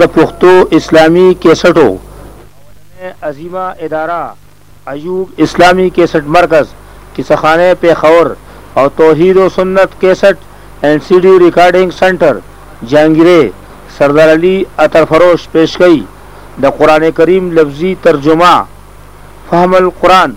د پښتو اسلامي کېسټو اولنۍ عظیمه اداره ایوب اسلامي کېسټ مرکز، کیسه خانه پېښور او توحید و سنت کېسټ اینډ سي ډي ریکارډینګ سنټر جهانګیرې سردار علي عطر فروش پېش کوي د قرآن کریم لفظي ترجمه فهم القرآن،